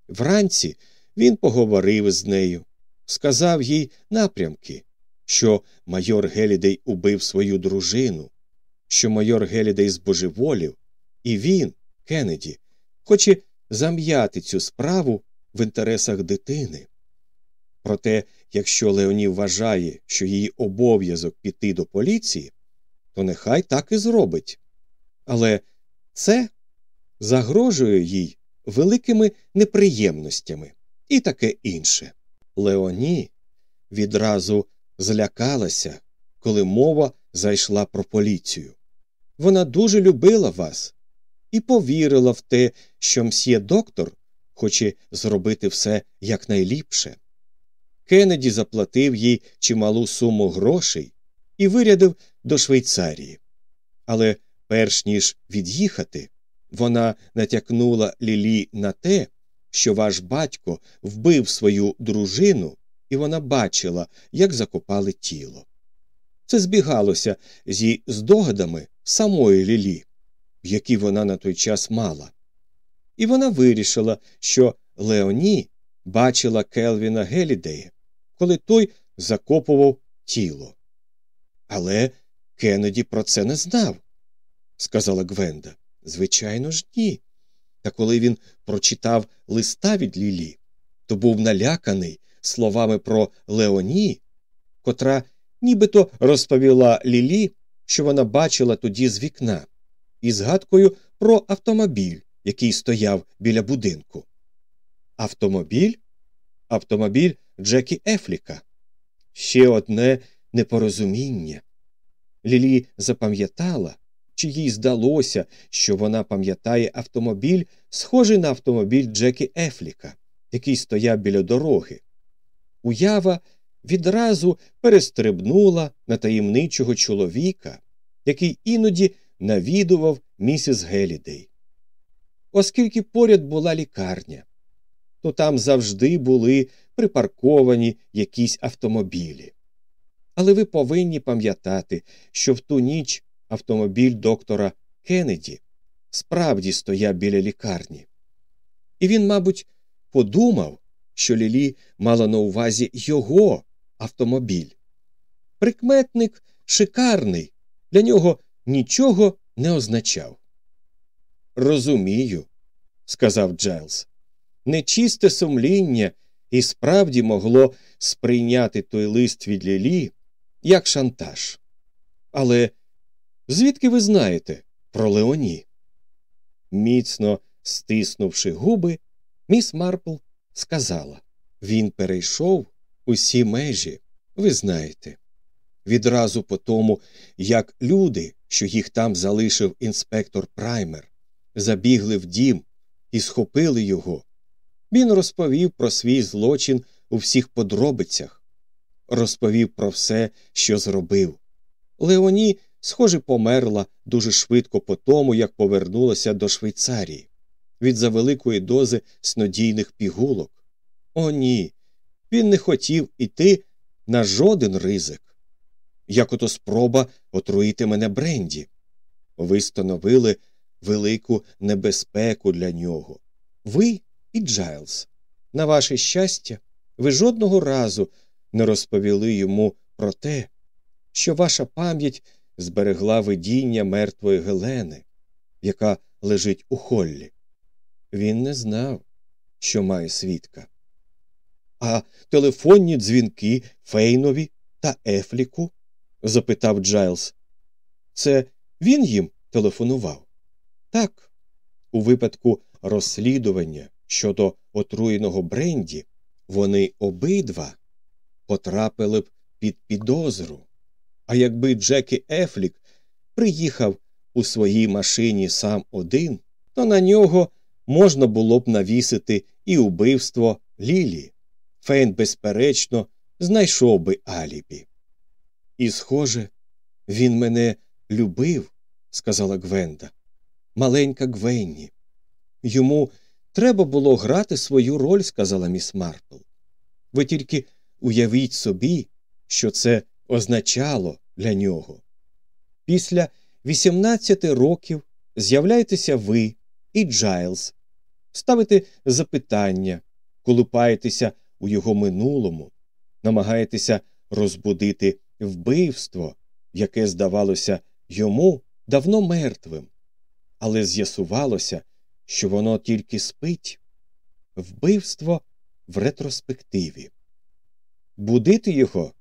Вранці він поговорив з нею, сказав їй напрямки, що майор Гелідей убив свою дружину, що майор Гелідей збожеволів, і він, Кеннеді, хоче зам'яти цю справу в інтересах дитини. Проте, якщо Леоні вважає, що її обов'язок піти до поліції, то нехай так і зробить. Але це загрожує їй великими неприємностями і таке інше. Леоні відразу злякалася, коли мова зайшла про поліцію. Вона дуже любила вас і повірила в те, що мсьє доктор хоче зробити все якнайліпше. Кеннеді заплатив їй чималу суму грошей і вирядив до Швейцарії. Але перш ніж від'їхати, вона натякнула Лілі на те, що ваш батько вбив свою дружину, і вона бачила, як закопали тіло. Це збігалося зі здогадами самої Лілі, які вона на той час мала. І вона вирішила, що Леоні бачила Келвіна Гелідея, коли той закопував тіло. Але Кеннеді про це не знав, сказала Гвенда. Звичайно ж, ні. Та коли він прочитав листа від Лілі, то був наляканий словами про Леоні, котра нібито розповіла Лілі, що вона бачила тоді з вікна, і згадкою про автомобіль, який стояв біля будинку. Автомобіль? Автомобіль Джекі Ефліка. Ще одне непорозуміння. Лілі запам'ятала, чи їй здалося, що вона пам'ятає автомобіль, схожий на автомобіль Джекі Ефліка, який стояв біля дороги. Уява відразу перестрибнула на таємничого чоловіка, який іноді навідував місіс Гелідей. Оскільки поряд була лікарня, то там завжди були припарковані якісь автомобілі. Але ви повинні пам'ятати, що в ту ніч автомобіль доктора Кеннеді справді стояв біля лікарні. І він, мабуть, подумав, що Лілі мала на увазі його автомобіль. Прикметник шикарний, для нього нічого не означав. Розумію, сказав Джайлз. Нечисте сумління і справді могло сприйняти той лист від Лілі як шантаж. Але звідки ви знаєте про Леоні? Міцно стиснувши губи, міс Марпл сказала він перейшов усі межі, ви знаєте. Відразу по тому, як люди, що їх там залишив інспектор Праймер, забігли в дім і схопили його, він розповів про свій злочин у всіх подробицях, розповів про все, що зробив. Леоні, схоже, померла дуже швидко по тому, як повернулася до Швейцарії від завеликої дози снодійних пігулок. О, ні. Він не хотів іти на жоден ризик. Як ото спроба отруїти мене Бренді. Ви становили велику небезпеку для нього. Ви і Джайлз. На ваше щастя, ви жодного разу не розповіли йому про те, що ваша пам'ять зберегла видіння мертвої Гелени, яка лежить у холлі. Він не знав, що має свідка. А телефонні дзвінки Фейнові та Ефліку? запитав Джайлз. Це він їм телефонував? Так. У випадку розслідування щодо отруєного Бренді вони обидва потрапили б під підозру. А якби Джекі Ефлік приїхав у своїй машині сам один, то на нього можна було б навісити і убивство Лілі. Фейн, безперечно, знайшов би алібі. І, схоже, він мене любив, сказала Гвенда. Маленька Гвенні. Йому треба було грати свою роль, сказала міс Марпл. Ви тільки уявіть собі, що це означало для нього. Після 18 років з'являєтеся ви і Джайлз, ставите запитання, колупаєтеся у його минулому, намагаєтеся розбудити вбивство, яке здавалося йому давно мертвим, але з'ясувалося, що воно тільки спить вбивство в ретроспективі. Будити його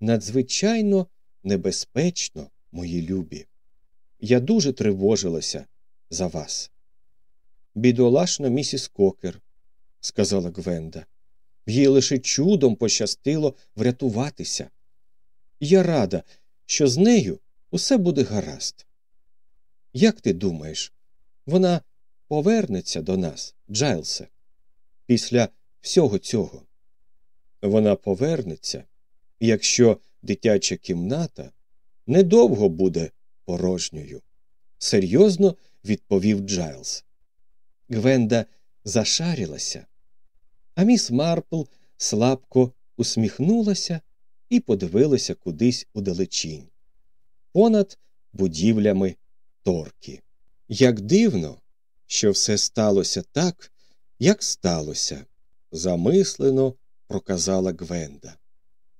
надзвичайно небезпечно, мої любі. Я дуже тривожилася за вас. Бідолашна місіс Кокер, сказала Гвенда. Їй лише чудом пощастило врятуватися. Я рада, що з нею усе буде гаразд. Як ти думаєш, вона повернеться до нас, Джайлсе, після всього цього? Вона повернеться, якщо дитяча кімната недовго буде порожньою, серйозно відповів Джайлз. Гвенда зашарілася, а міс Марпл слабко усміхнулася і подивилася кудись удалечінь, понад будівлями торки. Як дивно, що все сталося так, як сталося, замислено проказала Гвенда.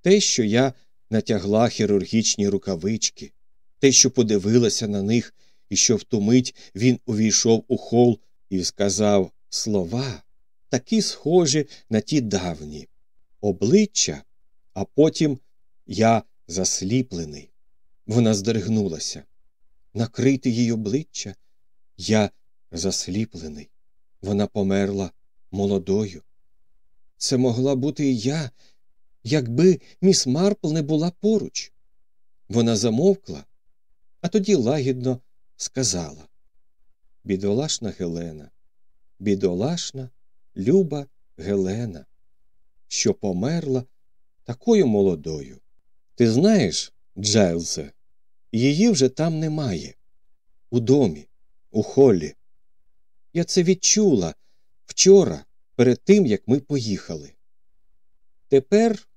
Те, що я натягла хірургічні рукавички, те, що подивилася на них, і що в ту мить він увійшов у хол і сказав слова, такі схожі на ті давні, обличчя, а потім я засліплений. Вона здригнулася. Накрити їй обличчя, я засліплений. Вона померла молодою. Це могла бути і я, якби міс Марпл не була поруч. Вона замовкла а тоді лагідно сказала Бідолашна Гелена, бідолашна, люба Гелена, що померла такою молодою. Ти знаєш, Джайлсе, її вже там немає. У домі, у холі. Я це відчула вчора, перед тим, як ми поїхали. Тепер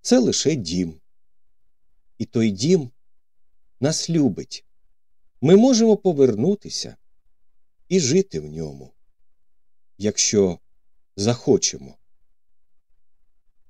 це лише дім. І той дім нас любить. Ми можемо повернутися і жити в ньому, якщо захочемо.